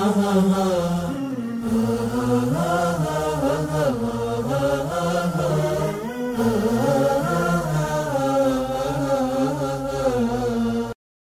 Oh